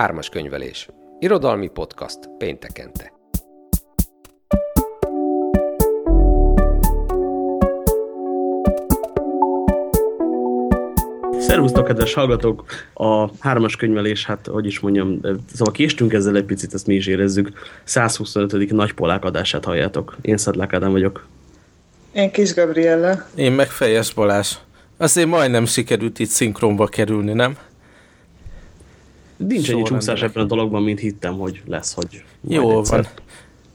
Ármas könyvelés. Irodalmi podcast péntekente. Szervusztok, kedves hallgatók! A hármas könyvelés, hát hogy is mondjam, szóval késtünk ezzel egy picit, ezt mi is érezzük. 125. nagy polák adását halljátok. Én Szedlák Ádám vagyok. Én Kis Gabriella. Én meg Fejes Balázs. Azért majdnem sikerült itt szinkronba kerülni, nem? Nincs ennyi csúszás ebben a dologban, mint hittem, hogy lesz, hogy Jó egyszer. van.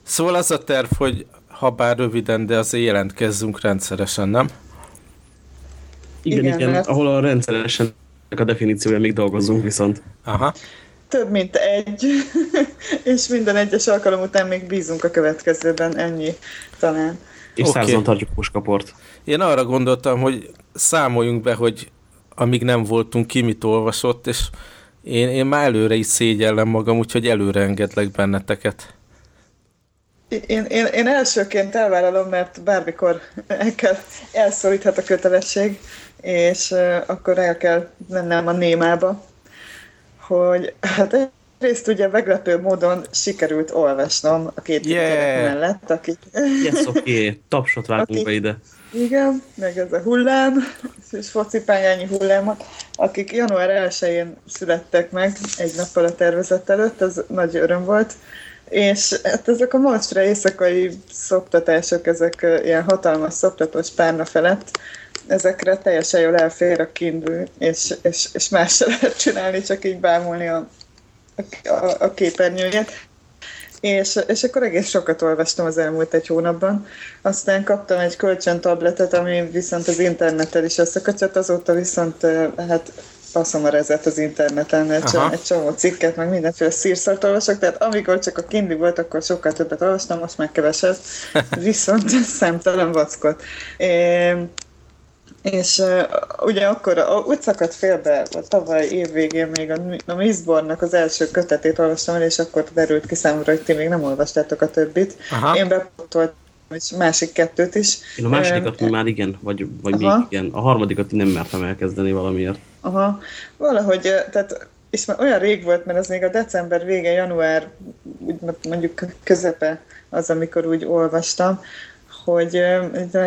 Szóval az a terv, hogy ha bár röviden, de azért jelentkezzünk rendszeresen, nem? Igen, igen, igen mert... ahol a rendszeresen a definíciója még dolgozunk viszont. Aha. Több mint egy, és minden egyes alkalom után még bízunk a következőben, ennyi talán. És okay. százon tartjuk puskaport. Én arra gondoltam, hogy számoljunk be, hogy amíg nem voltunk ki, mit olvasott, és én, én már előre is szégyellem magam, úgyhogy előre engedlek benneteket. Én, én, én elsőként elvállalom, mert bármikor el kell, elszoríthat a kötelesség, és akkor el kell mennem a némába, hogy hát részt ugye meglepő módon sikerült olvasnom a két yeah. mellett, akik... Yes, oké, okay. tapsot vágunk be ide. Igen, meg ez a hullám, és focipályányi hullámot, akik január 1-én születtek meg, egy nappal a tervezet előtt, az nagy öröm volt, és hát ezek a monstre éjszakai szoptatások, ezek ilyen hatalmas szoptatós párna felett, ezekre teljesen jól elfér a kindő, és, és, és más se lehet csinálni, csak így bámulni a, a, a képernyőjét. És, és akkor egész sokat olvastam az elmúlt egy hónapban. Aztán kaptam egy kölcsöntabletet, ami viszont az internettel is összekötött, azóta viszont hát faszom a rezet az interneten, egy, Aha. egy csomó cikket, meg mindenféle szírszart olvasok, tehát amikor csak a kindi volt, akkor sokkal többet olvastam, most meg keveset, viszont szemtelen vackot. É, és uh, ugye akkor uh, úgy szakadt félbe, a tavaly évvégén még a, a Mistbornnak az első kötetét olvastam el, és akkor derült ki számomra, hogy ti még nem olvastátok a többit. Aha. Én bepotoltam és másik kettőt is. Én a másodikat uh, már igen, vagy, vagy még igen. A harmadikat nem mertem elkezdeni valamiért. Aha, valahogy, tehát és már olyan rég volt, mert az még a december vége, január, úgy mondjuk közepe az, amikor úgy olvastam, hogy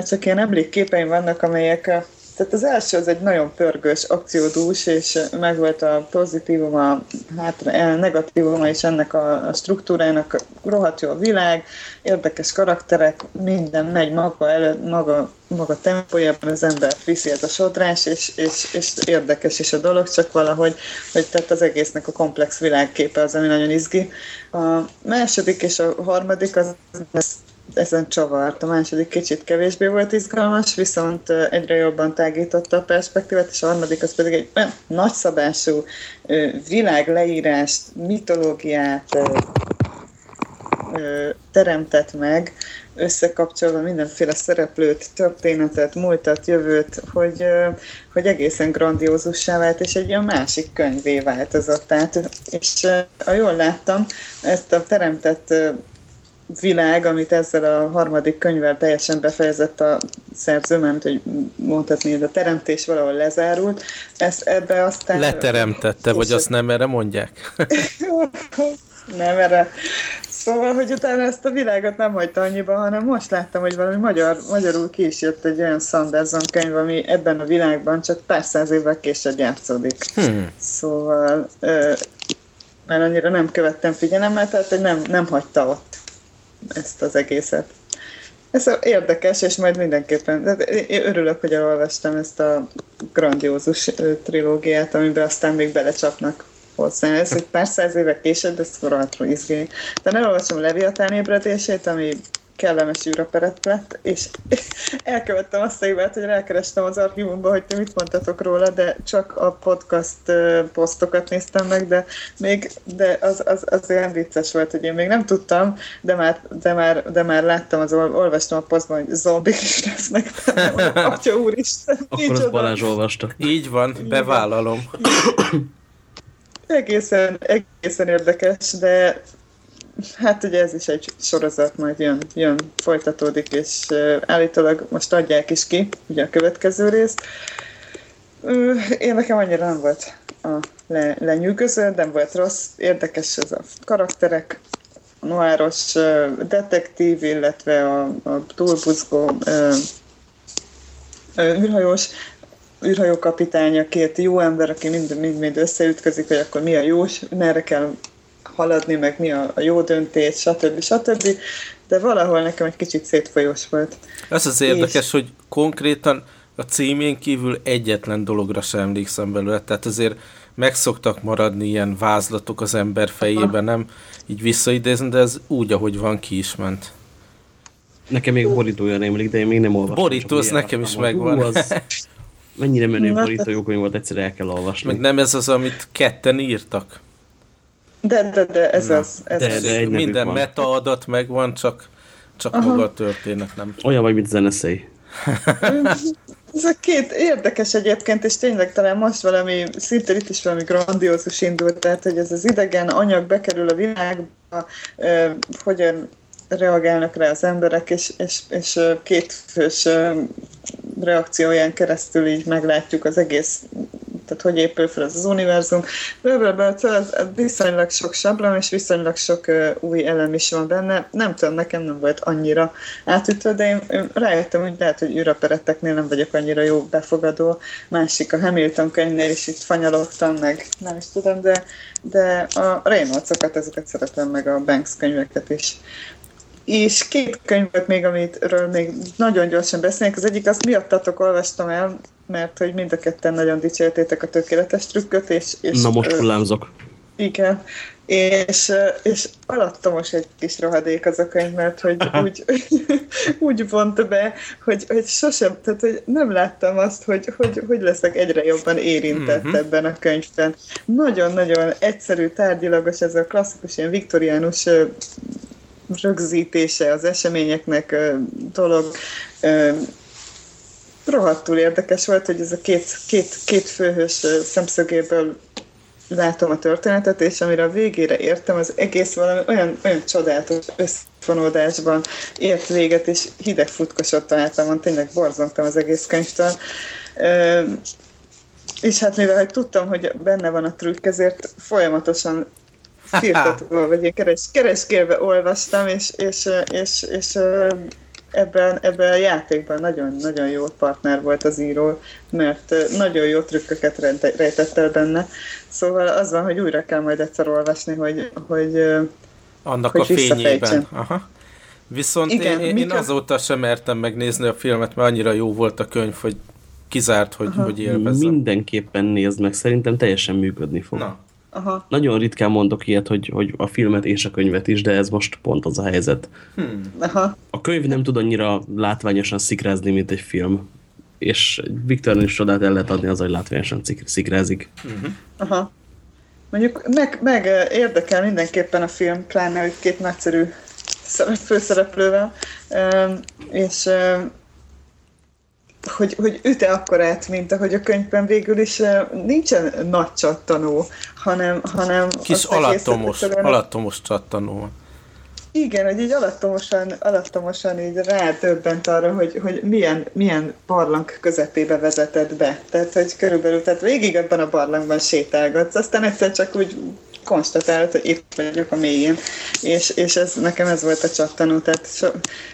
csak ilyen emlékképeim vannak, amelyek tehát az első az egy nagyon pörgős, akciódús, és megvolt a pozitívum, a hát, negatívum is ennek a, a struktúrának, rohadt jó a világ, érdekes karakterek, minden megy maga, elő, maga, maga tempójában, az ember viszi ez a sodrás, és, és, és érdekes is a dolog, csak valahogy, hogy tehát az egésznek a komplex világképe az, ami nagyon izgi. A második és a harmadik az, az ezen csavart. A második kicsit kevésbé volt izgalmas, viszont egyre jobban tágította a perspektívát, és a harmadik az pedig egy nagyszabású világleírást, mitológiát teremtett meg, összekapcsolva mindenféle szereplőt, történetet, múltat, jövőt, hogy, hogy egészen grandiózussá vált, és egy olyan másik könyvé változott át. És ha jól láttam, ezt a teremtett világ, amit ezzel a harmadik könyvvel teljesen befejezett a szerző, mert hogy mondhatni, hogy a teremtés valahol lezárult. Ezt ebbe aztán... Leteremtette, vagy azt nem erre mondják? nem erre. Szóval, hogy utána ezt a világot nem hagyta annyiba, hanem most láttam, hogy valami magyar, magyarul ki is jött egy olyan Sanderson könyv, ami ebben a világban csak pár száz évvel később játszódik. Hmm. Szóval, ö, mert annyira nem követtem figyelemmel, tehát nem, nem hagyta ott ezt az egészet. Ez érdekes, és majd mindenképpen, én örülök, hogy elolvastam ezt a grandiózus trilógiát, amiben aztán még belecsapnak hozzá. Ez, hogy pár száz évek később, ez rohadtul izgé. De elolvasom Leviatán ébredését, ami kellemes űraperet lett, és elkövettem azt a hibát, hogy rákerestem az archívumba, hogy ti mit mondtatok róla, de csak a podcast posztokat néztem meg, de még de az, az, az olyan vicces volt, hogy én még nem tudtam, de már, de már, de már láttam, az, olvastam a posztban, hogy zombik is lesznek. Atya úristen. Akkor az Balázs olvasta. Így van, bevállalom. egészen, egészen érdekes, de Hát ugye ez is egy sorozat, majd jön, jön folytatódik, és állítólag most adják is ki, ugye a következő részt. Én nekem annyira nem volt a le, lenyűgöző, nem volt rossz, érdekes ez a karakterek, a noáros detektív, illetve a, a túlbuzgó űrhajós, űrhajó kapitánya, két jó ember, aki mind, mind, mind összeütközik, hogy akkor mi a jó, merre kell haladni, meg mi a, a jó döntés, stb. stb. De valahol nekem egy kicsit szétfolyós volt. Ez az érdekes, és... hogy konkrétan a címén kívül egyetlen dologra sem emlékszem belőle, tehát azért meg szoktak maradni ilyen vázlatok az ember fejében, nem így visszaidézni, de ez úgy, ahogy van, ki is ment. Nekem még borítója emlék, de én még nem olvastam. Borító, az nekem is megvan. Hú, az mennyire menő borítójókönyv volt, egyszer el kell olvasni. Meg nem ez az, amit ketten írtak? De, de, de, ez Na, az. Ez de, az. de Minden metaadat megvan, csak, csak maga a történet nem. Olyan vagy, mint zeneszei. Ez a két érdekes egyébként, és tényleg talán most valami, szinte itt is valami grandiózus indult, tehát hogy ez az idegen anyag bekerül a világba, hogyan reagálnak rá az emberek, és, és, és két fős reakcióján keresztül így meglátjuk az egész tehát hogy épül fel ez az univerzum. Blablabla, ez viszonylag sok sablon, és viszonylag sok új elem is van benne. Nem tudom, nekem nem volt annyira átütve, de én, én rájöttem, hogy lehet, hogy űrapereteknél nem vagyok annyira jó befogadó. Másik a Hamilton könyvnél is itt fanyalogtam, meg nem is tudom, de, de a Reynolds-okat, ezeket szeretem, meg a Banks könyveket is. És két könyvet még, amitről még nagyon gyorsan beszélnék. Az egyik, azt miattatok olvastam el, mert hogy mind a ketten nagyon dicsértétek a tökéletes trükköt, és... és Na most hullámzok. Igen, és, és alattomos egy kis rohadék az a könyv, mert hogy úgy, úgy vonta be, hogy, hogy sosem, tehát hogy nem láttam azt, hogy hogy, hogy leszek egyre jobban érintett mm-hmm. ebben a könyvben. Nagyon-nagyon egyszerű, tárgyilagos, ez a klasszikus ilyen viktoriánus rögzítése az eseményeknek dolog. Rohadtul érdekes volt, hogy ez a két, két, két főhős szemszögéből látom a történetet, és amire a végére értem, az egész valami olyan, olyan csodálatos összefonódásban ért véget, és hideg futkosott általában, tényleg borzongtam az egész könyvtől. És hát mivel hogy tudtam, hogy benne van a trükk, ezért folyamatosan firtatva, vagy én keres, kereskélve olvastam, és, és, és, és ebben, ebben a játékban nagyon, nagyon jó partner volt az író, mert nagyon jó trükköket rejtett el benne. Szóval az van, hogy újra kell majd egyszer olvasni, hogy, hogy Annak hogy a fényében. Aha. Viszont Igen, én, én azóta sem mertem megnézni a filmet, mert annyira jó volt a könyv, hogy kizárt, hogy, Aha. hogy élvezem. Mindenképpen nézd meg, szerintem teljesen működni fog. Na. Aha. Nagyon ritkán mondok ilyet, hogy, hogy a filmet és a könyvet is, de ez most pont az a helyzet. Hmm. Aha. A könyv nem tud annyira látványosan szikrázni, mint egy film. És Viktor is csodát el lehet adni az, hogy látványosan szikrázik. Uh-huh. Aha. Mondjuk meg, meg érdekel mindenképpen a film, pláne, hogy két nagyszerű főszereplővel, és hogy, hogy üte akkorát, mint ahogy a könyvben végül is nincsen nagy csattanó, hanem... hanem Kis alattomos, alattomos csattanó. Igen, hogy így alattomosan, alattomosan így rádöbbent arra, hogy, hogy milyen, milyen barlang közepébe vezetett be. Tehát, hogy körülbelül, tehát végig ebben a barlangban sétálgatsz, aztán egyszer csak úgy konstatálod, hogy itt vagyok a mélyén, és, és ez, nekem ez volt a csattanó, tehát so,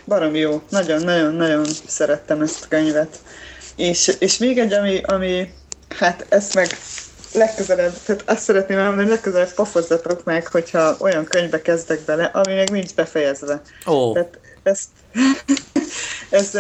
barom jó, nagyon-nagyon-nagyon szerettem ezt a könyvet. És, és még egy, ami, ami hát ezt meg legközelebb, tehát azt szeretném elmondani, hogy legközelebb pofozzatok meg, hogyha olyan könyvbe kezdek bele, ami még nincs befejezve. Oh. Tehát ezt, ez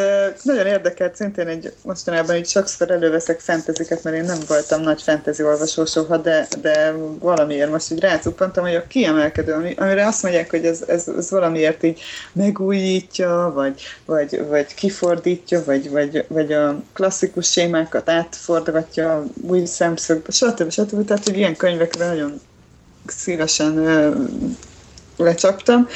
nagyon érdekelt, szintén egy mostanában így sokszor előveszek fenteziket, mert én nem voltam nagy fentezi olvasó soha, de, de valamiért most így rácuppantam, hogy a kiemelkedő, ami, amire azt mondják, hogy ez, ez, ez valamiért így megújítja, vagy, vagy, vagy kifordítja, vagy, vagy, vagy a klasszikus sémákat átforgatja új szemszögbe, stb. stb. Tehát, hogy ilyen könyvekre nagyon szívesen lecsaptam,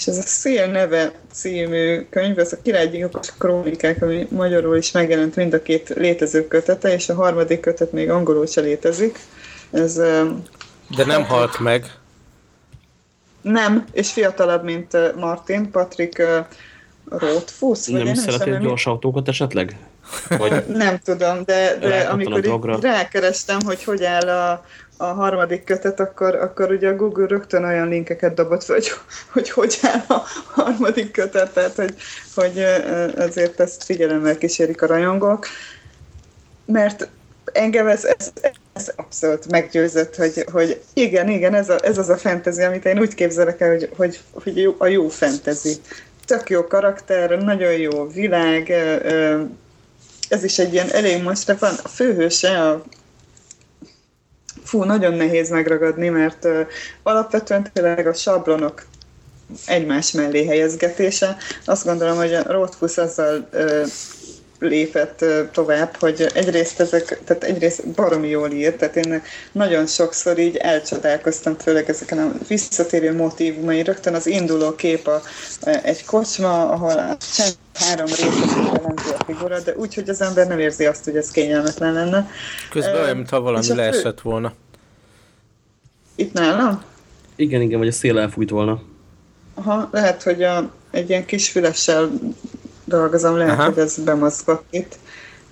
és ez a Szél neve című könyv, ez a királygyilkos krónikák, ami magyarul is megjelent mind a két létező kötete, és a harmadik kötet még angolul se létezik. Ez, De nem halt meg. Nem, és fiatalabb, mint Martin, Patrick Rothfuss. Nem, nem szereti gyors autókat esetleg? Vagy nem tudom, de, de amikor így rákerestem, hogy hogy áll a, a harmadik kötet, akkor, akkor ugye a Google rögtön olyan linkeket dobott hogy hogy, hogy áll a harmadik kötet, tehát hogy, hogy azért ezt figyelemmel kísérik a rajongók. Mert engem ez, ez, ez abszolút meggyőzött, hogy, hogy igen, igen, ez, a, ez az a fantasy, amit én úgy képzelek el, hogy, hogy, hogy jó, a jó fantasy. Tök jó karakter, nagyon jó világ, ez is egy ilyen elég most van. A főhőse, a fú, nagyon nehéz megragadni, mert alapvetően tényleg a sablonok egymás mellé helyezgetése. Azt gondolom, hogy a Rothfuss azzal lépett tovább, hogy egyrészt ezek, tehát egyrészt baromi jól írt, tehát én nagyon sokszor így elcsodálkoztam, főleg ezeken a visszatérő motivumai, rögtön az induló kép a, egy kocsma, ahol a csend három részes jelentő a figura, de úgy, hogy az ember nem érzi azt, hogy ez kényelmetlen lenne. Közben olyan, mintha valami leesett fő... volna. Itt nálam? Igen, igen, vagy a szél elfújt volna. Aha, lehet, hogy a, egy ilyen kis fülessel dolgozom, lehet, Aha. hogy ez bemozgott itt.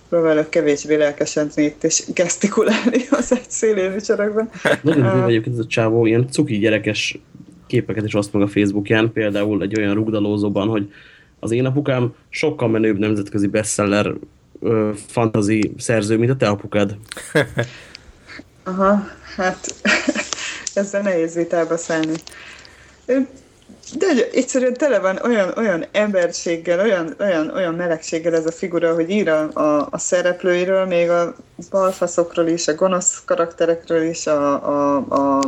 Próbálok kevésbé lelkesedni itt, és gesztikulálni az egy szélén vicsorakban. Nagyon uh, egyébként ez a csávó, ilyen cuki gyerekes képeket is oszt meg a Facebookján, például egy olyan rugdalózóban, hogy az én apukám sokkal menőbb nemzetközi bestseller ö, fantasy szerző, mint a te apukád. Aha, hát ezzel nehéz vitába szállni. De egyszerűen tele van olyan, olyan emberséggel, olyan, olyan, olyan melegséggel ez a figura, hogy ír a, a, a szereplőiről, még a balfaszokról is, a gonosz karakterekről is, a, a, a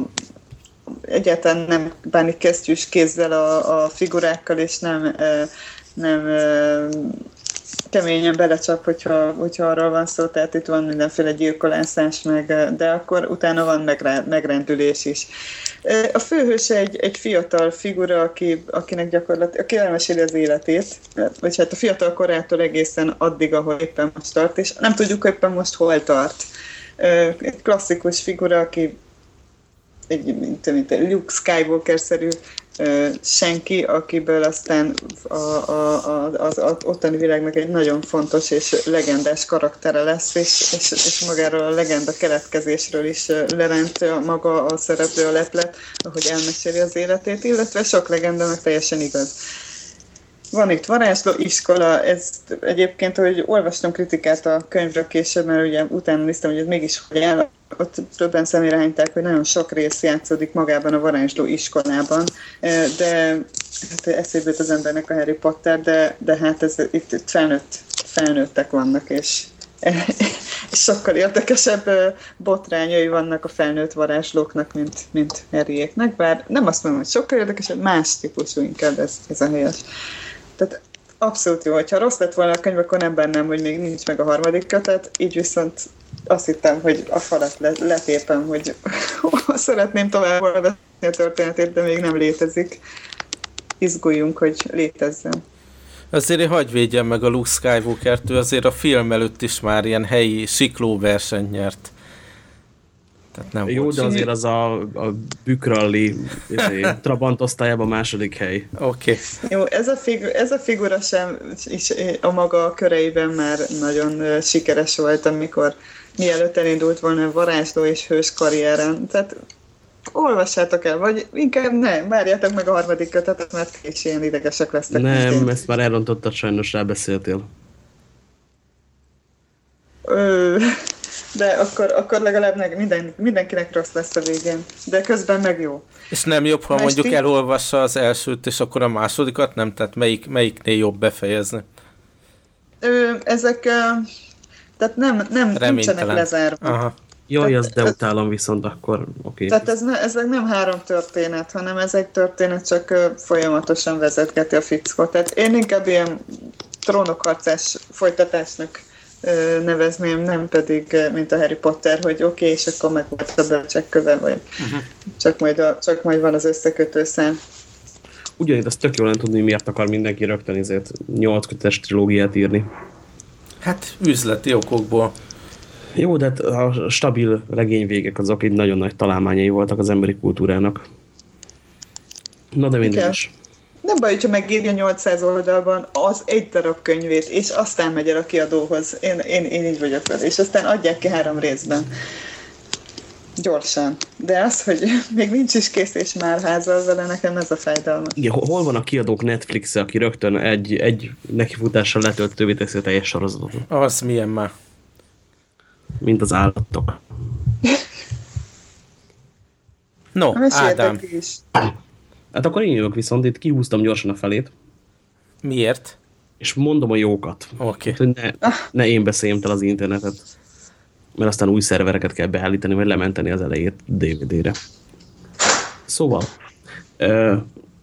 egyáltalán nem bánik kesztyűs kézzel a, a figurákkal, és nem, nem keményen belecsap, hogyha, hogyha arról van szó, tehát itt van mindenféle gyilkolászás, meg, de akkor utána van megrendülés is. A főhős egy, egy fiatal figura, aki, akinek gyakorlatilag, aki elmeséli az életét, vagy hát a fiatal korától egészen addig, ahol éppen most tart, és nem tudjuk éppen most hol tart. Egy klasszikus figura, aki egy, mint, mint egy Luke Skywalker-szerű senki, akiből aztán a, a, a, az, az ottani világnak egy nagyon fontos és legendás karaktere lesz, és, és, és magáról a legenda keletkezésről is lerent maga a szereplő a leplet, ahogy elmeséli az életét, illetve sok legenda meg teljesen igaz. Van itt varázsló iskola, ez egyébként, hogy olvastam kritikát a könyvről később, mert ugye utána néztem, hogy ez mégis hogy áll, ott többen szemére hányták, hogy nagyon sok rész játszódik magában a varázsló iskolában, de hát eszébe az embernek a Harry Potter, de, de hát ez, itt, itt felnőtt, felnőttek vannak, és sokkal érdekesebb botrányai vannak a felnőtt varázslóknak, mint, mint Harryéknek, bár nem azt mondom, hogy sokkal érdekesebb, más típusú inkább ez, ez a helyes. Tehát abszolút jó, hogyha rossz lett volna a könyv, akkor nem bennem, hogy még nincs meg a harmadik kötet, így viszont azt hittem, hogy a falat letépem, hogy szeretném tovább olvasni a történetét, de még nem létezik. Izguljunk, hogy létezzen. Azért hagyj védjem meg a Luke Skywalker-től, azért a film előtt is már ilyen helyi siklóversenyt nyert. Tehát nem Jó, de azért az a, a bükralli izé, Trabant osztályában második hely. Oké. Okay. Jó, ez a, figu ez a figura sem is a maga köreiben már nagyon sikeres volt, amikor mielőtt elindult volna a varázsló és hős karrieren. Tehát olvassátok el, vagy inkább nem, várjátok meg a harmadik kötetet, mert is ilyen idegesek lesznek. Nem, ezt már elrontottad, sajnos rábeszéltél. Ö, de akkor, akkor legalább meg minden, mindenkinek rossz lesz a végén. De közben meg jó. És nem jobb, ha mondjuk ti... elolvassa az elsőt, és akkor a másodikat nem? Tehát melyik, melyiknél jobb befejezni? Ö, ezek, tehát nem, nem nincsenek lezárva. Aha. Jaj, az de utálom viszont akkor, oké. Okay. Tehát ez ne, ezek nem három történet, hanem ez egy történet csak folyamatosan vezetgeti a fickót. Tehát én inkább ilyen trónokharcás folytatásnak nevezném, nem pedig, mint a Harry Potter, hogy oké, okay, és akkor meg volt a bölcsek köve, vagy uh-huh. csak, majd a, csak majd van az összekötő szám. Ugyanitt azt tök jól nem tudni, miért akar mindenki rögtön ezért 8 kötetes trilógiát írni. Hát üzleti okokból. Jó, de hát a stabil regényvégek azok egy nagyon nagy találmányai voltak az emberi kultúrának. Na de mindig is. Nem baj, hogyha megírja 800 oldalban az egy darab könyvét, és aztán megy el a kiadóhoz. Én, én, én így vagyok vele. És aztán adják ki három részben. Gyorsan. De az, hogy még nincs is kész, és már házal vele, nekem ez a fájdalma. Igen, hol van a kiadók netflix -e, aki rögtön egy, egy nekifutással letöltővé teszi a teljes sorozatot? Az milyen már? Mint az állatok. No, Ádám. Is. Hát akkor én jövök viszont, itt kihúztam gyorsan a felét. Miért? És mondom a jókat. Oké. Okay. Ne, ne én beszéljem el az internetet. Mert aztán új szervereket kell beállítani, vagy lementeni az elejét DVD-re. Szóval, ö,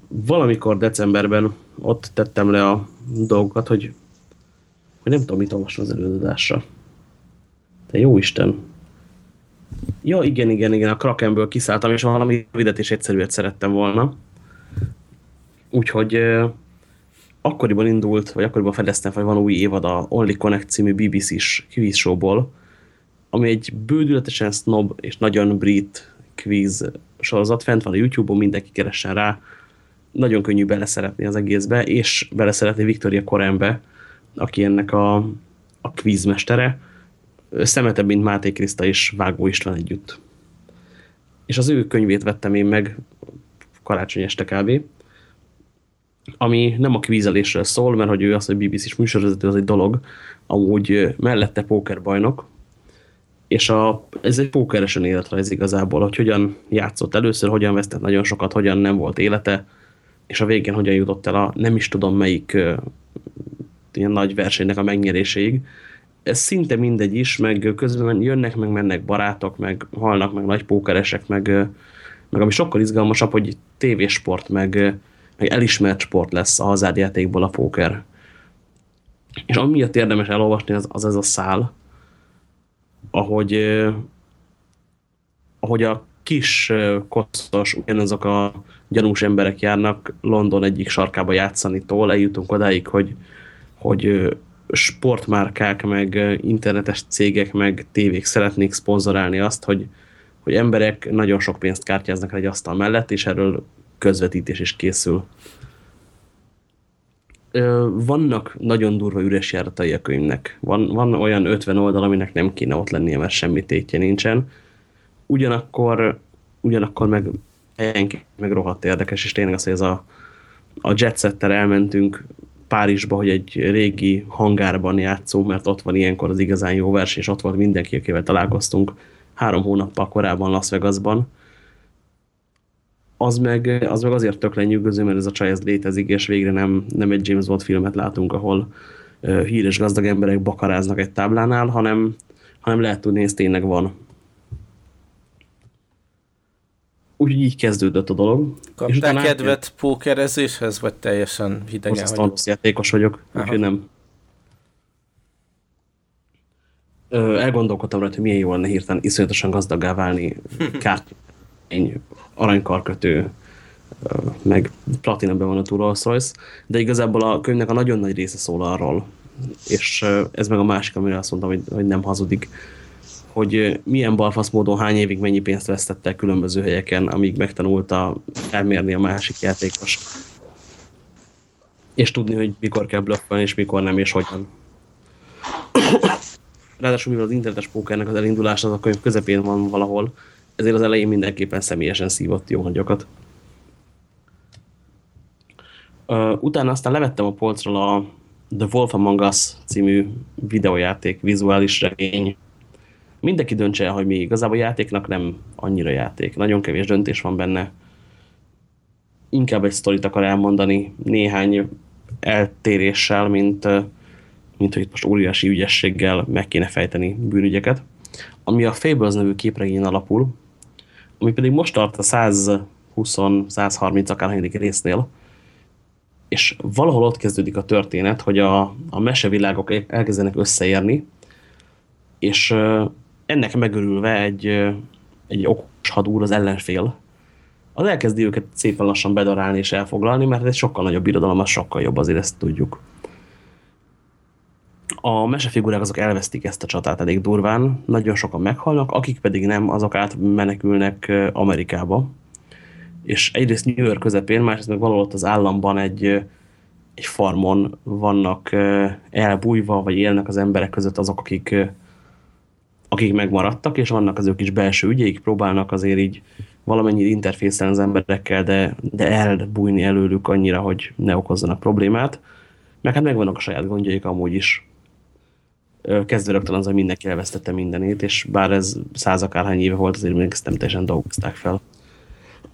valamikor decemberben ott tettem le a dolgokat, hogy, hogy nem tudom, mit olvasni az előadásra. De jó Isten, Ja, igen, igen, igen, a Krakenből kiszálltam, és valami rövidet és egyszerűet szerettem volna. Úgyhogy akkoriban indult, vagy akkoriban fedeztem, hogy van új évad a Only Connect című BBC-s quiz showból, ami egy bődületesen snob és nagyon brit quiz sorozat, fent van a YouTube-on, mindenki keressen rá. Nagyon könnyű beleszeretni az egészbe, és beleszeretni Victoria Korembe, aki ennek a, a quizmestere szemetebb, mint Máté Kriszta és Vágó István együtt. És az ő könyvét vettem én meg karácsony este kb. Ami nem a kvízelésről szól, mert hogy ő az, hogy BBC-s műsorvezető, az egy dolog, amúgy mellette pókerbajnok, és a, ez egy pókeresen életrajz igazából, hogy hogyan játszott először, hogyan vesztett nagyon sokat, hogyan nem volt élete, és a végén hogyan jutott el a nem is tudom melyik ilyen nagy versenynek a megnyeréséig. Ez szinte mindegy is, meg közben jönnek, meg mennek barátok, meg halnak, meg nagy pókeresek, meg, meg ami sokkal izgalmasabb, hogy tévésport, meg, meg elismert sport lesz a hazárjátékból a póker. És ami miatt érdemes elolvasni, az, az ez a szál, ahogy, ahogy a kis koszos, ugyanazok a gyanús emberek járnak London egyik sarkába játszani tól, eljutunk odáig, hogy, hogy sportmárkák, meg internetes cégek, meg tévék szeretnék szponzorálni azt, hogy, hogy emberek nagyon sok pénzt kártyáznak egy asztal mellett, és erről közvetítés is készül. Vannak nagyon durva üres járatai a könyvnek. Van, van olyan 50 oldal, aminek nem kéne ott lennie, mert semmi tétje nincsen. Ugyanakkor, ugyanakkor meg helyenként meg rohadt érdekes, és tényleg az, hogy ez a, a jetsettel elmentünk Párizsba, hogy egy régi hangárban játszunk, mert ott van ilyenkor az igazán jó verseny, és ott volt mindenki, akivel találkoztunk három hónappal korábban Las Vegasban. Az meg, az meg azért tök lenyűgöző, mert ez a csaj ez létezik, és végre nem, nem egy James Bond filmet látunk, ahol uh, híres gazdag emberek bakaráznak egy táblánál, hanem, hanem lehet tudni, ez tényleg van. Úgyhogy így kezdődött a dolog. Kaptál kedvet átjött... pókerezéshez, vagy teljesen hidegen Most vagyok? játékos vagyok, úgyhogy nem. Ö, elgondolkodtam rajta, hogy milyen jó lenne hirtelen iszonyatosan gazdaggá válni kártyány, aranykarkötő, meg platina van a Rolls Royce, de igazából a könyvnek a nagyon nagy része szól arról, és ez meg a másik, amire azt mondtam, hogy, hogy nem hazudik, hogy milyen balfasz módon hány évig mennyi pénzt vesztette különböző helyeken, amíg megtanulta elmérni a másik játékos. És tudni, hogy mikor kell blöffölni, és mikor nem, és hogyan. Ráadásul, mivel az internetes pókernek az elindulása az a könyv közepén van valahol, ezért az elején mindenképpen személyesen szívott jó nagyokat. Uh, utána aztán levettem a polcról a The Wolf Among Us című videójáték, vizuális regény, mindenki döntse el, hogy mi igazából játéknak nem annyira játék. Nagyon kevés döntés van benne. Inkább egy sztorit akar elmondani néhány eltéréssel, mint, mint hogy most óriási ügyességgel meg kéne fejteni bűnügyeket. Ami a Fables nevű képregény alapul, ami pedig most tart a 120-130 akárhányadik résznél, és valahol ott kezdődik a történet, hogy a, a mesevilágok elkezdenek összeérni, és ennek megörülve egy, egy okos hadúr, az ellenfél, az elkezdi őket szépen lassan bedarálni és elfoglalni, mert ez sokkal nagyobb irodalom, az sokkal jobb, azért ezt tudjuk. A mesefigurák azok elvesztik ezt a csatát elég durván, nagyon sokan meghalnak, akik pedig nem, azok átmenekülnek Amerikába, és egyrészt New York közepén, másrészt meg valahol ott az államban egy, egy farmon vannak elbújva, vagy élnek az emberek között azok, akik, akik megmaradtak, és vannak az ő kis belső ügyeik, próbálnak azért így valamennyi interfészelni az emberekkel, de, de elbújni előlük annyira, hogy ne okozzanak problémát. Meg hát megvannak a saját gondjaik amúgy is. Kezdve rögtön az, hogy mindenki elvesztette mindenét, és bár ez százakárhány éve volt, azért még ezt nem teljesen dolgozták fel.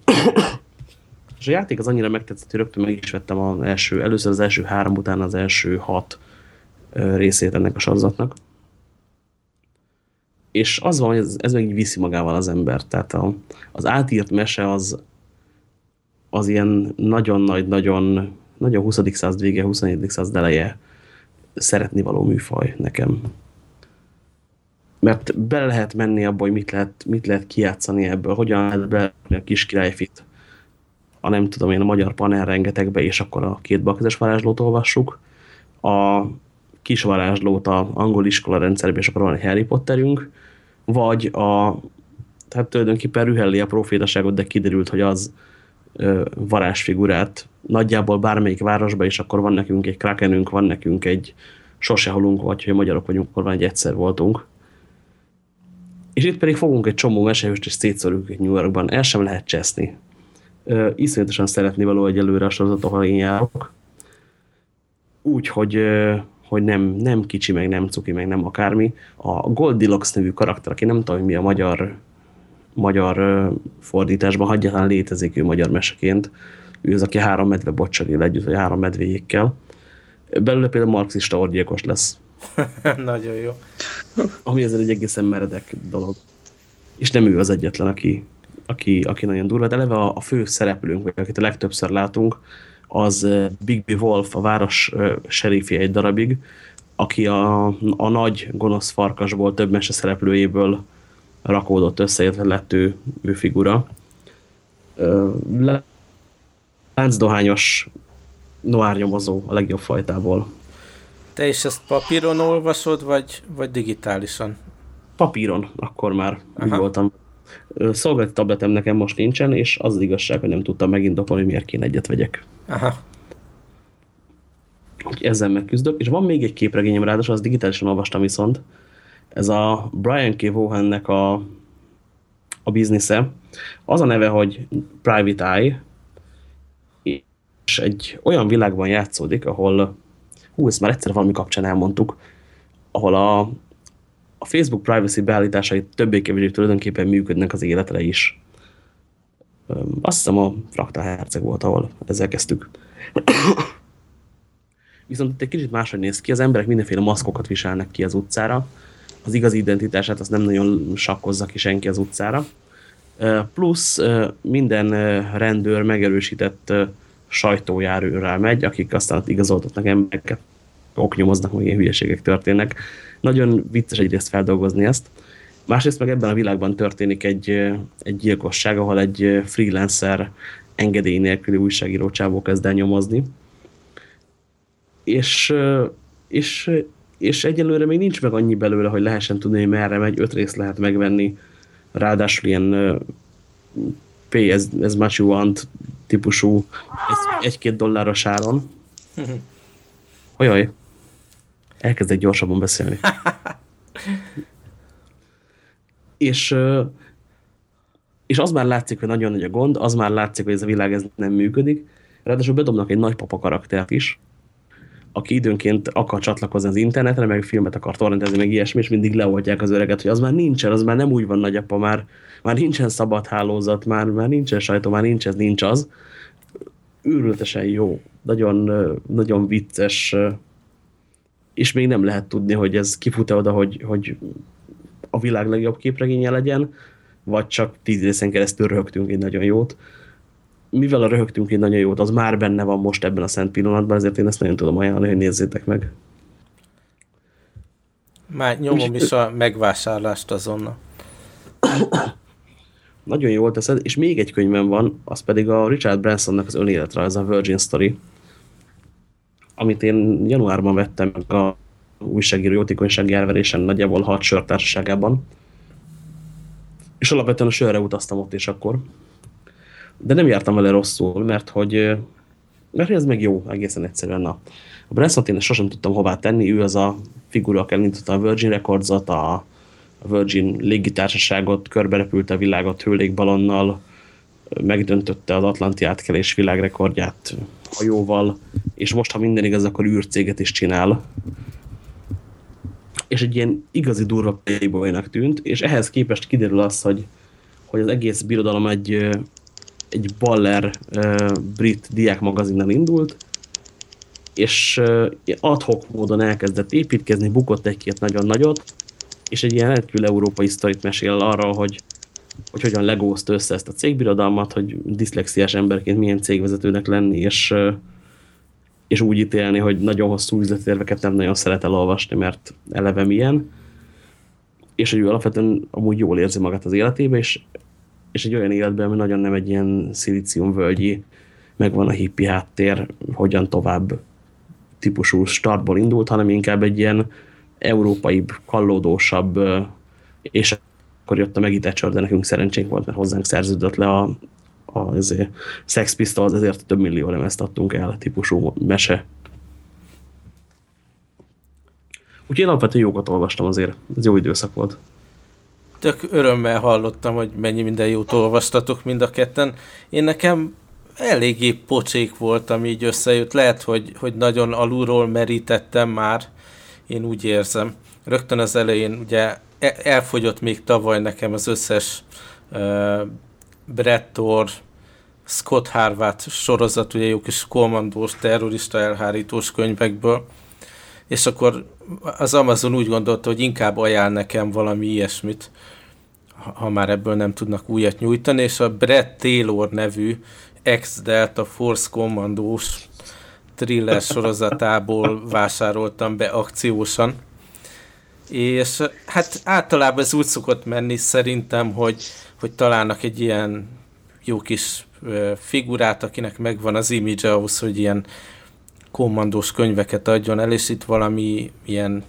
és a játék az annyira megtetszett, hogy rögtön meg is vettem az első, először az első három, után az első hat részét ennek a sorozatnak. És az van, hogy ez, ez meg viszi magával az ember. Tehát a, az átírt mese az, az ilyen nagyon nagy, nagyon, nagyon 20. század vége, 21. század eleje szeretni való műfaj nekem. Mert bele lehet menni abba, hogy mit lehet, mit lehet kijátszani ebből, hogyan lehet be a kis királyfit a nem tudom én a magyar panel rengetegbe, és akkor a két balkezes varázslót olvassuk. A kis varázslót a angol iskola rendszerben, és akkor van egy Harry Potterünk, vagy a, tehát tulajdonképpen rühelli a profétaságot, de kiderült, hogy az varázsfigurát nagyjából bármelyik városba, és akkor van nekünk egy krakenünk, van nekünk egy sose halunk, vagy hogy magyarok vagyunk, akkor van egy egyszer voltunk. És itt pedig fogunk egy csomó mesehőst, és szétszorjuk egy New Yorkban. El sem lehet cseszni. Ö, iszonyatosan szeretni való egyelőre a sorozat, ahol én járok. Úgy, hogy hogy nem, nem kicsi, meg nem cuki, meg nem akármi. A Goldilocks nevű karakter, aki nem tudom, hogy mi a magyar, magyar fordításban, hagyján létezik ő magyar meseként. Ő az, aki három medve bocsagél együtt, vagy három medvéjékkel. Belőle például marxista orgyilkos lesz. Nagyon jó. Ami ezzel egy egészen meredek dolog. És nem ő az egyetlen, aki, aki, aki nagyon durva. De eleve a, a fő szereplőnk, vagy akit a legtöbbször látunk, az Bigby Wolf, a város serifje egy darabig, aki a, a nagy gonosz farkasból több mese szereplőjéből rakódott össze, illetve lett ő, ő figura. Láncdohányos noár nyomozó a legjobb fajtából. Te is ezt papíron olvasod, vagy, vagy digitálisan? Papíron, akkor már Aha. voltam. Szolgálati tabletem nekem most nincsen, és az, az igazság, hogy nem tudtam megindokolni, miért kéne egyet vegyek. Aha. Ezzel megküzdök. És van még egy képregényem, ráadásul az digitálisan olvastam viszont. Ez a Brian K. Vaughan-nek a, a biznisze. Az a neve, hogy Private Eye, és egy olyan világban játszódik, ahol, hú, ezt már egyszer valami kapcsán elmondtuk, ahol a, a Facebook privacy beállításai többé-kevésbé tulajdonképpen működnek az életre is. Azt hiszem a Frakta Herceg volt, ahol ezzel kezdtük. Viszont itt egy kicsit máshogy néz ki, az emberek mindenféle maszkokat viselnek ki az utcára, az igazi identitását az nem nagyon sakkozza ki senki az utcára. Plusz minden rendőr megerősített sajtójárőrrel megy, akik aztán igazoltatnak embereket, oknyomoznak, hogy ilyen hülyeségek történnek. Nagyon vicces egyrészt feldolgozni ezt. Másrészt meg ebben a világban történik egy, egy gyilkosság, ahol egy freelancer engedély nélküli újságíró csávó kezd el nyomozni. És, és, és egyelőre még nincs meg annyi belőle, hogy lehessen tudni, hogy merre megy, öt részt lehet megvenni, ráadásul ilyen pay ez, ez much you want típusú egy-két egy dolláros áron. Ojaj, elkezdek gyorsabban beszélni. és, és az már látszik, hogy nagyon nagy a gond, az már látszik, hogy ez a világ ez nem működik. Ráadásul bedobnak egy nagypapa karaktert is, aki időnként akar csatlakozni az internetre, meg filmet akar torrentezni, meg ilyesmi, és mindig leoldják az öreget, hogy az már nincsen, az már nem úgy van nagyapa, már, már nincsen szabad hálózat, már, már nincsen sajtó, már nincs ez, nincs az. Őrületesen jó, nagyon, nagyon vicces, és még nem lehet tudni, hogy ez kifut-e oda, hogy, hogy a világ legjobb képregénye legyen, vagy csak tíz részen keresztül röhögtünk egy nagyon jót. Mivel a röhögtünk egy nagyon jót, az már benne van most ebben a szent pillanatban, ezért én ezt nagyon tudom ajánlani, hogy nézzétek meg. Már nyomom is a megvásárlást azonnal. Nagyon jól teszed, és még egy könyvem van, az pedig a Richard Bransonnak az önéletrajz, a Virgin Story, amit én januárban vettem meg a újságíró jótékonysági elverésen nagyjából hat sörtársaságában. És alapvetően a sörre utaztam ott és akkor. De nem jártam vele rosszul, mert hogy, mert ez meg jó, egészen egyszerűen. Na. A Brensont én sosem tudtam hová tenni, ő az a figura, aki elindította a Virgin Records-ot, a Virgin légitársaságot, körberepült a világot hőlékbalonnal, megdöntötte az Atlanti átkelés világrekordját hajóval, és most, ha minden igaz, akkor űrcéget is csinál. És egy ilyen igazi durva playboynak tűnt, és ehhez képest kiderül az, hogy, hogy az egész birodalom egy, egy baller brit diák magazinnal indult, és adhok módon elkezdett építkezni, bukott egy-két nagyon nagyot, és egy ilyen rendkívül európai sztorit mesél arról, hogy, hogy hogyan legózta össze ezt a cégbirodalmat, hogy diszlexiás emberként milyen cégvezetőnek lenni, és, és úgy ítélni, hogy nagyon hosszú üzletérveket nem nagyon szeret elolvasni, mert eleve milyen, és hogy ő alapvetően amúgy jól érzi magát az életébe, és, és egy olyan életben, ami nagyon nem egy ilyen szilíciumvölgyi, megvan a hippi háttér, hogyan tovább típusú startból indult, hanem inkább egy ilyen európai, kallódósabb, és akkor jött a Thatcher, de nekünk szerencsénk volt, mert hozzánk szerződött le a, a azért, Sex Pistols, ezért több millió lemezt adtunk el, típusú mese. Úgyhogy én alapvetően jókat olvastam azért, ez jó időszak volt. Tök örömmel hallottam, hogy mennyi minden jót olvastatok mind a ketten. Én nekem eléggé pocsék voltam így összejött. Lehet, hogy, hogy nagyon alulról merítettem már, én úgy érzem. Rögtön az elején ugye e, elfogyott még tavaly nekem az összes uh, Brettor, Scott Harvard sorozat, ugye jó kis kommandós, terrorista elhárítós könyvekből, és akkor az Amazon úgy gondolta, hogy inkább ajánl nekem valami ilyesmit, ha már ebből nem tudnak újat nyújtani, és a Brett Taylor nevű ex-Delta Force kommandós thriller sorozatából vásároltam be akciósan. És hát általában ez úgy szokott menni szerintem, hogy, hogy találnak egy ilyen jó kis figurát, akinek megvan az image ahhoz, hogy ilyen kommandós könyveket adjon el, és itt valami ilyen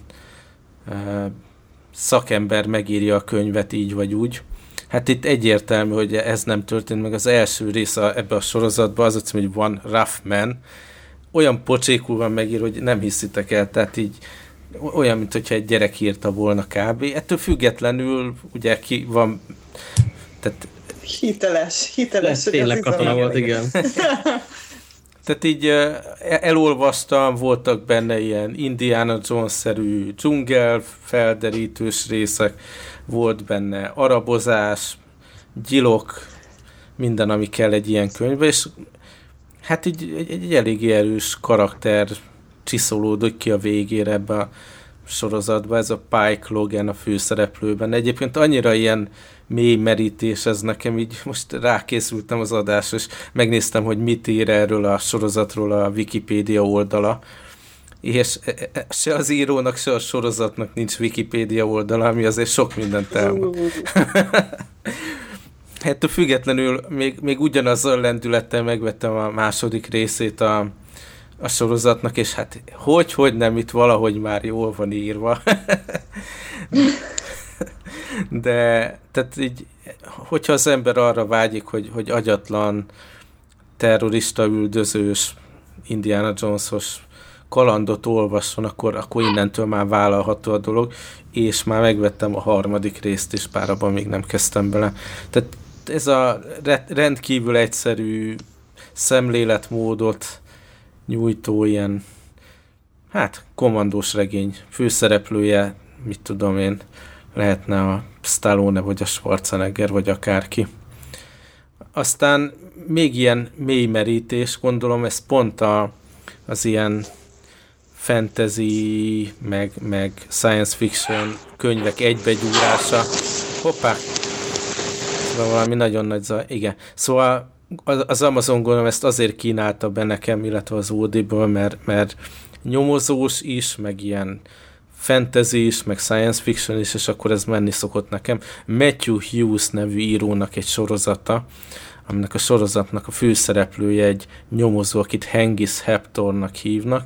szakember megírja a könyvet így vagy úgy. Hát itt egyértelmű, hogy ez nem történt meg. Az első része ebbe a sorozatban az, hogy van Rough Man, olyan pocsékul van megír, hogy nem hiszitek el, tehát így olyan, mint hogyha egy gyerek írta volna kb. Ettől függetlenül ugye ki van, tehát hiteles, hiteles. Tényleg katona volt, igen. Tehát így elolvastam, voltak benne ilyen Indiana Jones-szerű dzsungel, felderítős részek, volt benne arabozás, gyilok, minden, ami kell egy ilyen könyvbe, és hát így egy, egy eléggé erős karakter csiszolódik ki a végére ebbe a sorozatba, ez a Pike Logan a főszereplőben. Egyébként annyira ilyen mély merítés ez nekem, így most rákészültem az adásra, és megnéztem, hogy mit ír erről a sorozatról a Wikipédia oldala, és e, e, se az írónak, se a sorozatnak nincs Wikipédia oldala, ami azért sok mindent elmond. Ettől függetlenül még, még ugyanazzal lendülettel megvettem a második részét a, a sorozatnak, és hát hogy, hogy nem, itt valahogy már jól van írva. De, tehát így, hogyha az ember arra vágyik, hogy, hogy agyatlan, terrorista üldözős, Indiana Jones-os kalandot olvasson, akkor, akkor innentől már vállalható a dolog, és már megvettem a harmadik részt is, bár abban még nem kezdtem bele. Tehát ez a rendkívül egyszerű szemléletmódot nyújtó ilyen, hát kommandós regény főszereplője, mit tudom én, lehetne a Stallone, vagy a Schwarzenegger, vagy akárki. Aztán még ilyen mély merítés, gondolom ez pont a, az ilyen fantasy, meg, meg science fiction könyvek egybegyúrása. Hoppá! Szóval valami nagyon nagy zaj. Igen. Szóval az Amazon gondolom ezt azért kínálta be nekem, illetve az Audible, mert, mert nyomozós is, meg ilyen fantasy is, meg science fiction is, és akkor ez menni szokott nekem. Matthew Hughes nevű írónak egy sorozata, aminek a sorozatnak a főszereplője egy nyomozó, akit Hengis Heptornak hívnak,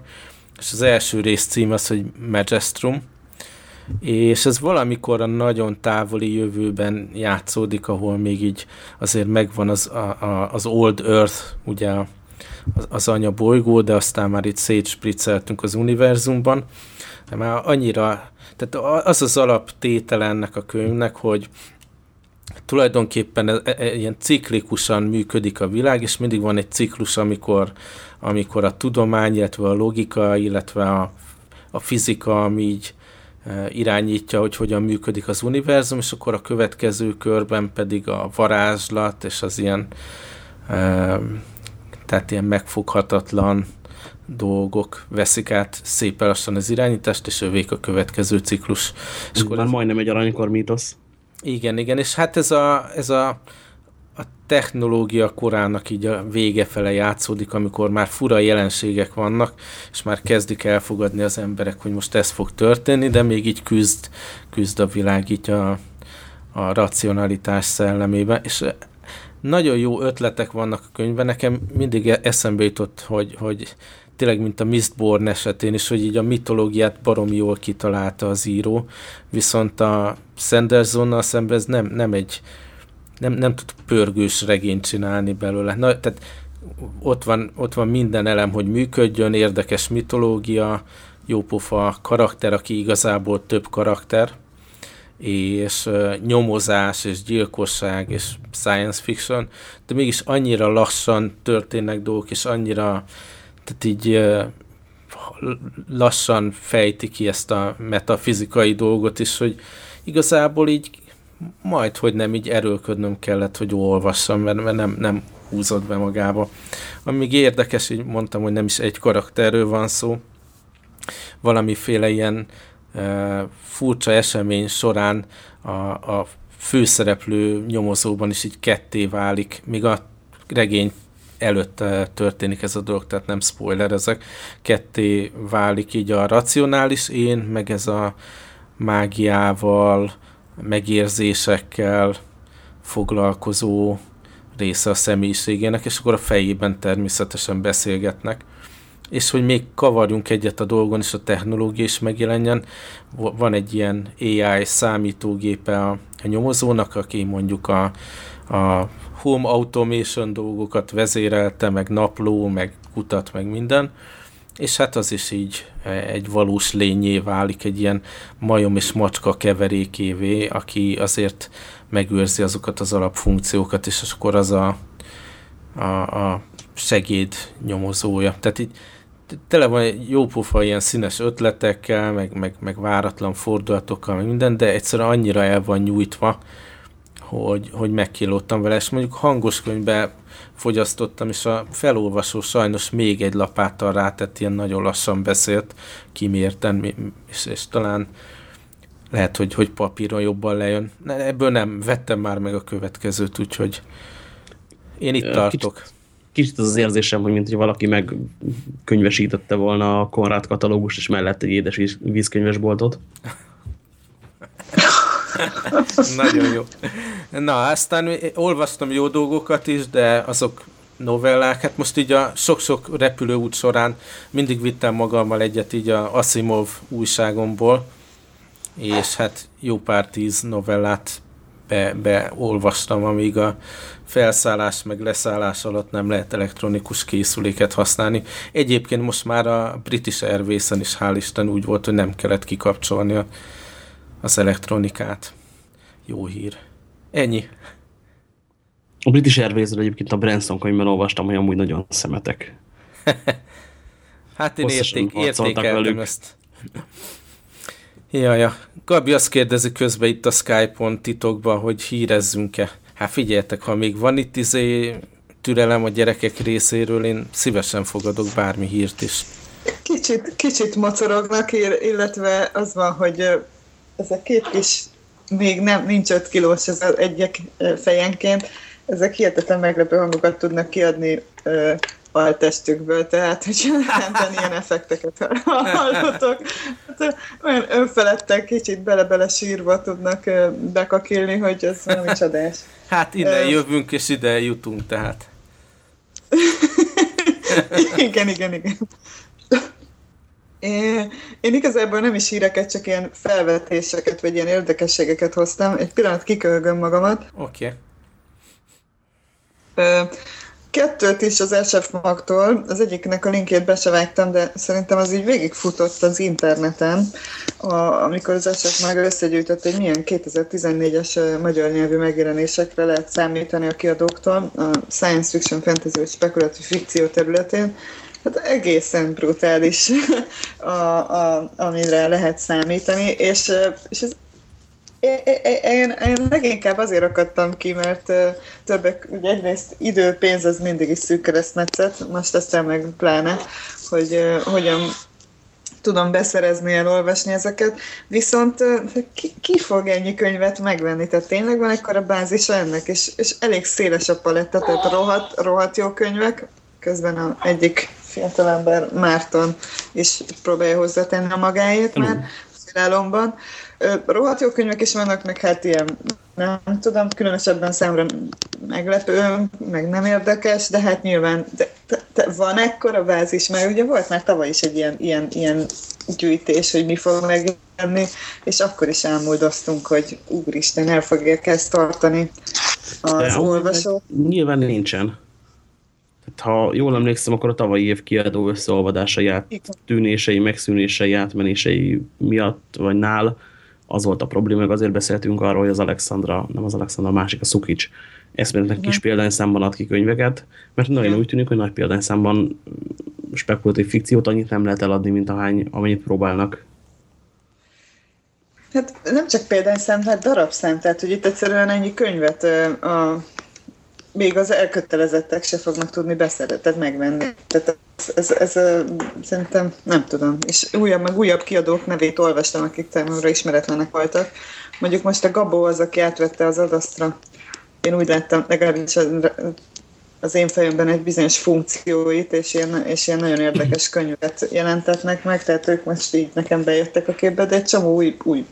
és az első rész cím az, hogy Magestrum, és ez valamikor a nagyon távoli jövőben játszódik, ahol még így azért megvan az, a, a, az Old Earth, ugye az, az anya bolygó, de aztán már itt szétspricceltünk az univerzumban. De már annyira, tehát az az alaptétel ennek a könyvnek, hogy tulajdonképpen e, e, ilyen ciklikusan működik a világ, és mindig van egy ciklus, amikor, amikor a tudomány, illetve a logika, illetve a, a fizika, ami így irányítja, hogy hogyan működik az univerzum, és akkor a következő körben pedig a varázslat és az ilyen tehát ilyen megfoghatatlan dolgok veszik át szépen lassan az irányítást, és övék a következő ciklus. És akkor már ez... majdnem egy aranykor mítosz. Igen, igen, és hát ez a, ez a, a technológia korának így a vége fele játszódik, amikor már fura jelenségek vannak, és már kezdik elfogadni az emberek, hogy most ez fog történni, de még így küzd, küzd a világ így a, a racionalitás szellemébe, és nagyon jó ötletek vannak a könyvben, nekem mindig eszembe jutott, hogy, hogy tényleg, mint a Mistborn esetén is, hogy így a mitológiát barom jól kitalálta az író, viszont a Sandersonnal szemben ez nem, nem egy nem, nem tud pörgős regényt csinálni belőle. Na, tehát ott van, ott van minden elem, hogy működjön, érdekes mitológia, jópofa karakter, aki igazából több karakter, és nyomozás, és gyilkosság, és science fiction, de mégis annyira lassan történnek dolgok, és annyira tehát így lassan fejti ki ezt a metafizikai dolgot is, hogy igazából így majd, hogy nem így erőlködnöm kellett, hogy olvassam, mert, mert nem, nem húzott be magába. Amíg érdekes, így mondtam, hogy nem is egy karakterről van szó, valamiféle ilyen e, furcsa esemény során a, a főszereplő nyomozóban is így ketté válik, míg a regény előtt történik ez a dolog, tehát nem spoiler ezek. Ketté válik így a racionális én, meg ez a mágiával, megérzésekkel foglalkozó része a személyiségének, és akkor a fejében természetesen beszélgetnek. És hogy még kavarjunk egyet a dolgon, és a technológia is megjelenjen, van egy ilyen AI számítógépe a, a nyomozónak, aki mondjuk a, a home automation dolgokat vezérelte, meg napló, meg kutat, meg minden, és hát az is így egy valós lényé válik, egy ilyen majom és macska keverékévé, aki azért megőrzi azokat az alapfunkciókat, és akkor az a, a, a segéd nyomozója. Tehát így tele van egy jó pofa ilyen színes ötletekkel, meg, meg, meg váratlan fordulatokkal, meg minden, de egyszerűen annyira el van nyújtva, hogy, hogy megkilódtam vele, és mondjuk hangos könyvbe fogyasztottam, és a felolvasó sajnos még egy lapáttal rátett, ilyen nagyon lassan beszélt, kimérten, és, és talán lehet, hogy, hogy papíron jobban lejön. Ebből nem, vettem már meg a következőt, úgyhogy én itt tartok. Kicsit, kicsit az az érzésem, hogy mint hogy valaki megkönyvesítette volna a Konrád katalógust, és mellett egy édes vízkönyvesboltot. Nagyon jó. Na, aztán olvastam jó dolgokat is, de azok novellák. Hát most így a sok-sok repülőút során mindig vittem magammal egyet így a Asimov újságomból, és hát jó pár tíz novellát be, beolvastam, amíg a felszállás meg leszállás alatt nem lehet elektronikus készüléket használni. Egyébként most már a British Airways-en is hál' Isten úgy volt, hogy nem kellett kikapcsolni a az elektronikát. Jó hír. Ennyi. A British airways egyébként a Branson könyvben olvastam, hogy amúgy nagyon szemetek. hát én érték, értékeltem velük. ezt. Jaja. Gabi azt kérdezi közben itt a Skype-on titokban, hogy hírezzünk-e. Hát figyeljetek, ha még van itt izé türelem a gyerekek részéről, én szívesen fogadok bármi hírt is. Kicsit, kicsit mocorognak, illetve az van, hogy ezek két kis, még nem, nincs 5 kilós ez az egyek fejenként, ezek hihetetlen meglepő hangokat tudnak kiadni ö, testükből, tehát hogy nem ilyen effekteket hallotok. Hát, olyan önfeledtek, kicsit bele-bele sírva tudnak bekakilni, hogy ez valami csodás. Hát ide uh, jövünk, és ide jutunk, tehát. igen, igen, igen. Én, én igazából nem is híreket, csak ilyen felvetéseket, vagy ilyen érdekességeket hoztam. Egy pillanat kikölgöm magamat. Oké. Okay. Kettőt is az SF Magtól, az egyiknek a linkjét be se vágtam, de szerintem az így végigfutott az interneten, a, amikor az SF Mag összegyűjtött, hogy milyen 2014-es magyar nyelvű megjelenésekre lehet számítani a kiadóktól a science fiction, fantasy vagy spekulatív fikció területén. Hát egészen brutális, a, a, amire lehet számítani, és, és ez én, én leginkább azért akadtam ki, mert többek, ugye egyrészt idő, pénz az mindig is szűk keresztmetszet, most aztán meg pláne, hogy hogyan tudom beszerezni, elolvasni ezeket, viszont ki, ki fog ennyi könyvet megvenni? Tehát tényleg van ekkora bázisa ennek, és, és elég széles a paletta, tehát rohadt, rohadt jó könyvek, közben a egyik fiatalember Márton is próbálja hozzátenni a magáét mm. már szirálomban. Rohadt jó könyvek is vannak, meg hát ilyen, nem tudom, különösebben számomra meglepő, meg nem érdekes, de hát nyilván de, de, de van ekkora bázis, mert ugye volt már tavaly is egy ilyen, ilyen, ilyen gyűjtés, hogy mi fog megjelenni, és akkor is elmúldoztunk, hogy úristen, el fogják ezt tartani az olvasók. Nyilván nincsen. Ha jól emlékszem, akkor a tavalyi év kiadó összeolvadásai, tűnései, megszűnései, átmenései miatt, vagy nál az volt a probléma, meg azért beszéltünk arról, hogy az Alexandra, nem az Alexandra, a másik, a Szukics. Eszméletlen kis példányszámban ad ki könyveket, mert nagyon úgy tűnik, hogy nagy példányszámban spekulatív fikciót annyit nem lehet eladni, mint ahány, amennyit próbálnak. Hát nem csak példányszám, hát darabszám, tehát hogy itt egyszerűen ennyi könyvet a még az elkötelezettek se fognak tudni beszeretet megvenni. Tehát ez, ez, ez, szerintem nem tudom. És újabb, meg újabb kiadók nevét olvastam, akik számomra ismeretlenek voltak. Mondjuk most a Gabó az, aki átvette az adasztra. Én úgy láttam, legalábbis az én fejemben egy bizonyos funkcióit, és ilyen, és ilyen nagyon érdekes könyvet jelentetnek meg, tehát ők most így nekem bejöttek a képbe, de egy csomó új, új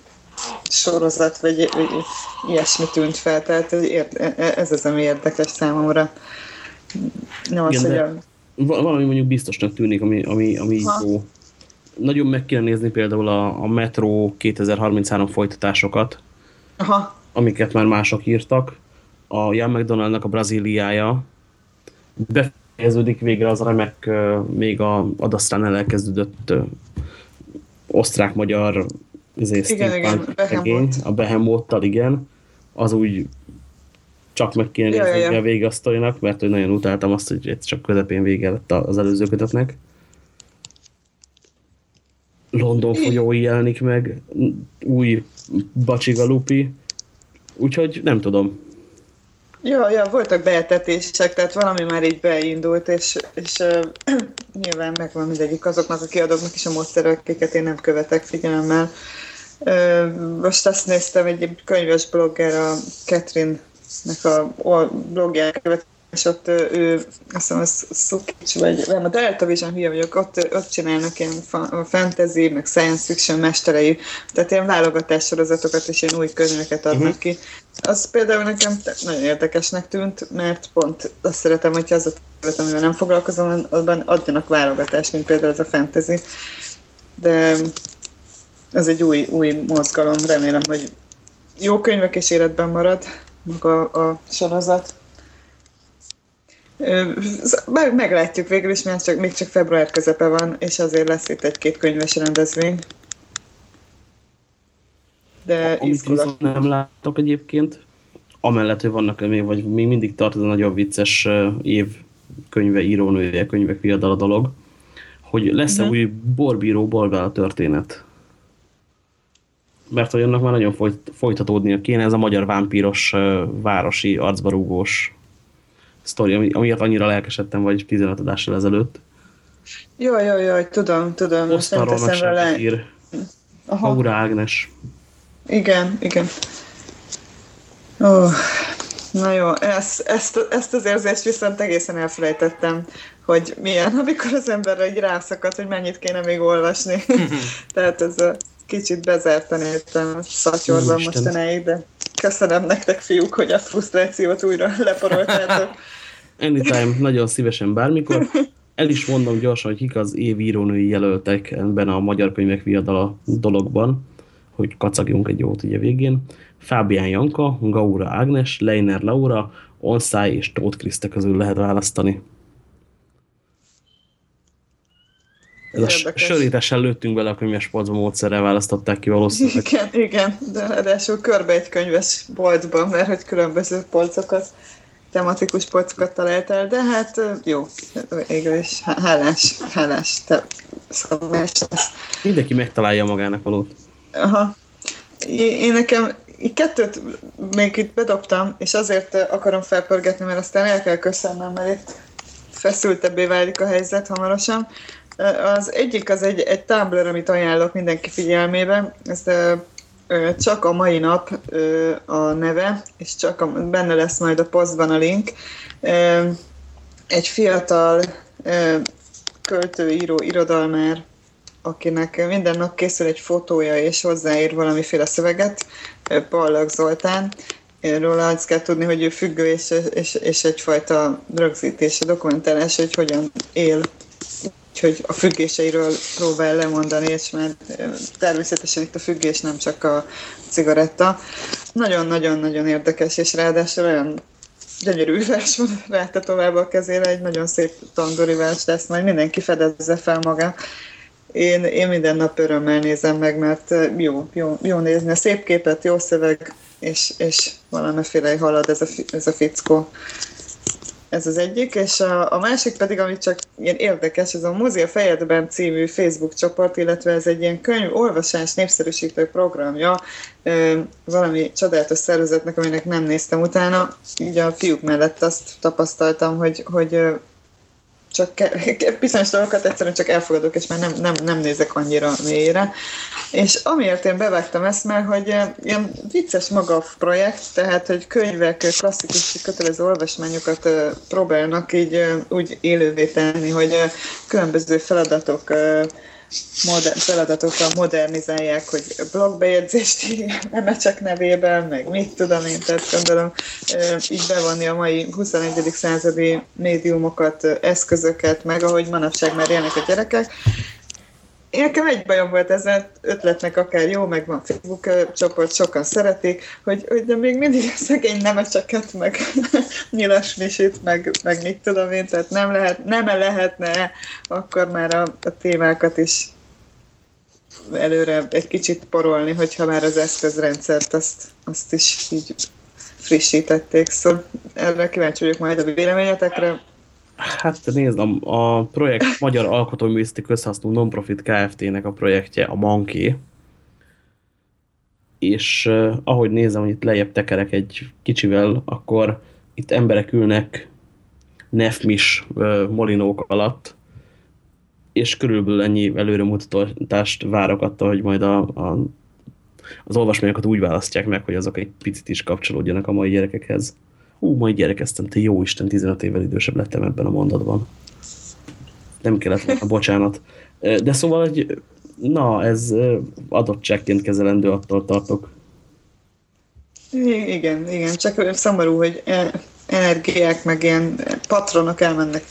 sorozat, vagy, vagy ilyesmi tűnt fel, tehát e, e, ez az, ami érdekes számomra. Nem az, Igen, hogy a... Valami mondjuk biztosnak tűnik, ami, ami, ami jó. Nagyon meg kéne nézni például a, a Metro 2033 folytatásokat, Aha. amiket már mások írtak. A Jan McDonaldnak a Brazíliája befejeződik végre az remek, még a Adasztrán elkezdődött osztrák-magyar izé, igen, igen, regény, a Behemoth-tal, igen, az úgy csak meg kéne nézni ja, ja, ja. a vége a sztorinak, mert hogy nagyon utáltam azt, hogy csak közepén vége lett az előző kötetnek. London folyói jelenik meg, új Bacsigalupi, úgyhogy nem tudom. Ja, ja, voltak beetetések, tehát valami már így beindult, és, és uh, nyilván megvan mindegyik azoknak a kiadóknak is a módszerek, akiket én nem követek figyelemmel. Most azt néztem, egy könyves blogger, a Catherine-nek a blogját és ott ő, azt hiszem, az Szukics, vagy nem, a Delta Vision hülye vagyok, ott, ott csinálnak ilyen fantasy, meg science fiction mesterei, tehát ilyen válogatás sorozatokat és ilyen új könyveket adnak uh-huh. ki. Az például nekem nagyon érdekesnek tűnt, mert pont azt szeretem, hogyha az a terület, amivel nem foglalkozom, abban adjanak válogatást, mint például az a fantasy. De ez egy új, új mozgalom, remélem, hogy jó könyvek és életben marad maga a sorozat. Meg, meglátjuk végül is, mert csak, még csak február közepe van, és azért lesz itt egy-két könyves rendezvény. De Amit viszont nem látok egyébként, amellett, hogy vannak még, vagy még mindig tart ez a nagyon vicces év könyve, írónője, könyvek viadal a dolog, hogy lesz-e uh-huh. új borbíró bolgál történet mert hogy annak már nagyon folyt, folytatódnia kéne, ez a magyar vámpíros, városi, arcbarúgós sztori, ami, amiért annyira lelkesedtem, vagy 15 adással ezelőtt. Jó, jó, jó, tudom, tudom. Osztalról meg le... ír. Aura Ágnes. Igen, igen. Ó, na jó, ezt, ezt, ezt az érzést viszont egészen elfelejtettem, hogy milyen, amikor az emberre egy rászakad, hogy mennyit kéne még olvasni. Tehát ez a kicsit bezártan értem szatyorban mostanáig, de köszönöm nektek, fiúk, hogy a frusztrációt újra leporoltátok. Anytime, nagyon szívesen bármikor. El is mondom gyorsan, hogy kik az év írónői jelöltek ebben a magyar könyvek viadala dologban, hogy kacagjunk egy jót ugye végén. Fábián Janka, Gaura Ágnes, Leiner Laura, Onszáj és Tóth Kriszte közül lehet választani. Ez a sörétesen lőttünk bele a könyves polcba módszerrel választották ki valószínűleg. Igen, igen, de ráadásul körbe egy könyves polcban, mert hogy különböző polcokat, tematikus polcokat találtál, de hát jó, végül is hálás, hálás, te szabás Mindenki megtalálja magának valót. Aha. Én nekem kettőt még itt bedobtam, és azért akarom felpörgetni, mert aztán el kell köszönnem, mert itt feszültebbé válik a helyzet hamarosan. Az egyik az egy, egy Tumblr, amit ajánlok mindenki figyelmébe. Ez csak a mai nap a neve, és csak a, benne lesz majd a posztban a link. Egy fiatal költő, író, irodalmár, akinek minden nap készül egy fotója, és hozzáír valamiféle szöveget, Pallag Zoltán. Róla azt kell tudni, hogy ő függő, és, és, és egyfajta rögzítés, dokumentálás, hogy hogyan él úgyhogy a függéseiről próbál lemondani, és mert természetesen itt a függés nem csak a cigaretta. Nagyon-nagyon-nagyon érdekes, és ráadásul olyan gyönyörű vers van ráta tovább a kezére, egy nagyon szép tandori vers lesz, majd mindenki fedezze fel maga. Én, én minden nap örömmel nézem meg, mert jó, jó, jó nézni szép képet, jó szöveg, és, és valamiféle halad ez a, ez a fickó. Ez az egyik, és a, a másik pedig, ami csak ilyen érdekes, ez a Múzia fejedben című Facebook csoport, illetve ez egy ilyen könyv olvasás népszerűsítő programja valami csodálatos szervezetnek, aminek nem néztem utána. Így a fiúk mellett azt tapasztaltam, hogy, hogy csak bizonyos dolgokat egyszerűen csak elfogadok, és már nem, nem, nem nézek annyira mélyre. És amiért én bevágtam ezt, mert hogy eh, ilyen vicces maga a projekt, tehát hogy könyvek, klasszikus kötelező olvasmányokat eh, próbálnak így eh, úgy élővé tenni, hogy különböző feladatok moder- feladatokkal modernizálják, hogy blogbejegyzést nem csak nevében, meg mit tudom én, tehát gondolom így bevonni a mai 21. századi médiumokat, eszközöket, meg ahogy manapság már élnek a gyerekek, én nekem egy bajom volt ezzel, ötletnek akár jó, meg van Facebook csoport, sokan szeretik, hogy, hogy de még mindig szegény nemecseket, meg nyilas misit, meg, meg mit tudom én, tehát nem, lehet, nem lehetne akkor már a, a témákat is előre egy kicsit porolni, hogyha már az eszközrendszert azt, azt is így frissítették. Szóval erre kíváncsi vagyok majd a véleményetekre. Hát nézd, a, a projekt Magyar Alkotóművészeti Közhasznú Nonprofit Kft-nek a projektje a Manké, és uh, ahogy nézem, hogy itt lejjebb tekerek egy kicsivel, akkor itt emberek ülnek nefmis uh, molinók alatt, és körülbelül ennyi előremutatást várok attól, hogy majd a, a, az olvasmányokat úgy választják meg, hogy azok egy picit is kapcsolódjanak a mai gyerekekhez. Hú, majd gyerekeztem, te jó Isten, 15 évvel idősebb lettem ebben a mondatban. Nem kellett volna, bocsánat. De szóval, hogy na, ez adottságként kezelendő, attól tartok. Igen, igen, csak szomorú, hogy energiák, meg ilyen patronok elmennek.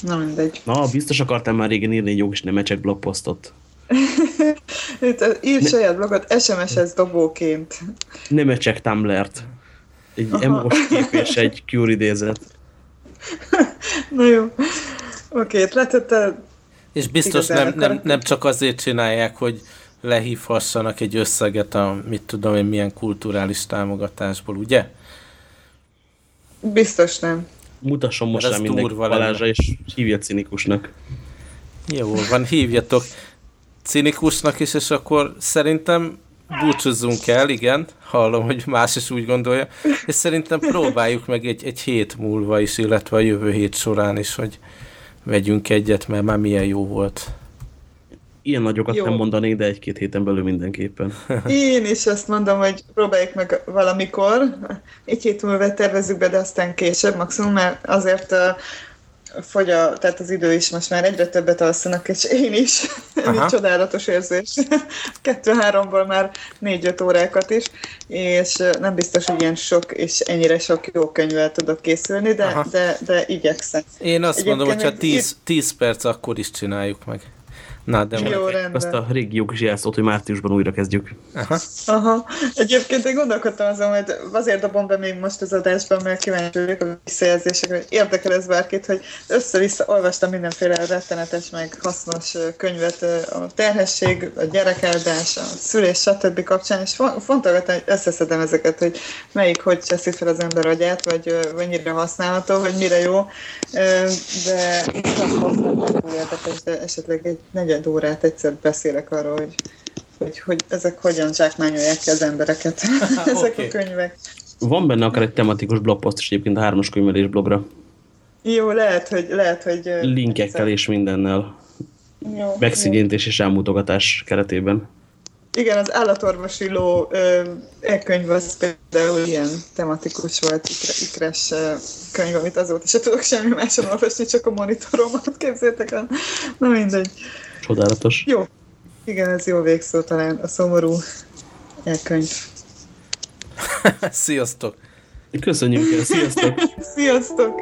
Na mindegy. Na, biztos akartam már régen írni egy jó kis nemecsek blogposztot. Ír saját blogot SMS-ez dobóként. Nemecsek Tumblr-t. Egy emos kép és egy Cure idézet. Na jó. Oké, okay, letette... És biztos nem, nem, nem csak azért csinálják, hogy lehívhassanak egy összeget a, mit tudom én, milyen kulturális támogatásból, ugye? Biztos nem. Mutasson most rá mindenki Balázsra, és hívja cinikusnak. Jó, van, hívjatok cinikusnak is, és akkor szerintem búcsúzzunk el, igen, hallom, hogy más is úgy gondolja, és szerintem próbáljuk meg egy, egy hét múlva is, illetve a jövő hét során is, hogy vegyünk egyet, mert már milyen jó volt. Ilyen nagyokat jó. nem mondanék, de egy-két héten belül mindenképpen. Én is azt mondom, hogy próbáljuk meg valamikor. Egy hét múlva tervezzük be, de aztán később maximum, mert azért fogy a, tehát az idő is, most már egyre többet alszanak, és én is. Ez egy csodálatos érzés. Kettő-háromból már négy-öt órákat is, és nem biztos, hogy ilyen sok és ennyire sok jó könyvvel tudok készülni, de, de, de igyekszem. Én azt Egyébként mondom, hogy ha 10, 10 perc, akkor is csináljuk meg. Na, de Jó, rendben. Azt a régi jogos jelszót, hogy márciusban újra kezdjük. Aha. Aha. Egyébként én gondolkodtam azon, hogy azért dobom be még most az adásban, mert kíváncsi vagyok a visszajelzésekre. Érdekel ez bárkit, hogy össze-vissza olvastam mindenféle rettenetes, meg hasznos könyvet a terhesség, a gyerekeldás, a szülés, stb. kapcsán, és fontolgatom, hogy összeszedem ezeket, hogy melyik hogy cseszi fel az ember agyát, vagy mennyire használható, vagy mire jó. De itt azt érdekes, de esetleg egy negyed órát egyszer beszélek arról, hogy, hogy, hogy ezek hogyan zsákmányolják ki az embereket, ezek okay. a könyvek. Van benne akár egy tematikus blogpost is egyébként a hármas könyvelés blogra. Jó, lehet, hogy... Lehet, hogy Linkekkel egyszer. és mindennel. Jó, Megszigyentés és elmutogatás keretében. Igen, az állatorvosi ló e-könyv az például ilyen tematikus volt, ikre, ikres könyv, amit azóta se tudok semmi máson olvasni, csak a monitoromat képzétek el. Na mindegy. Csodálatos. Jó. Igen, ez jó végszó talán, a szomorú elkönyv. Sziasztok! Köszönjük el, sziasztok! sziasztok!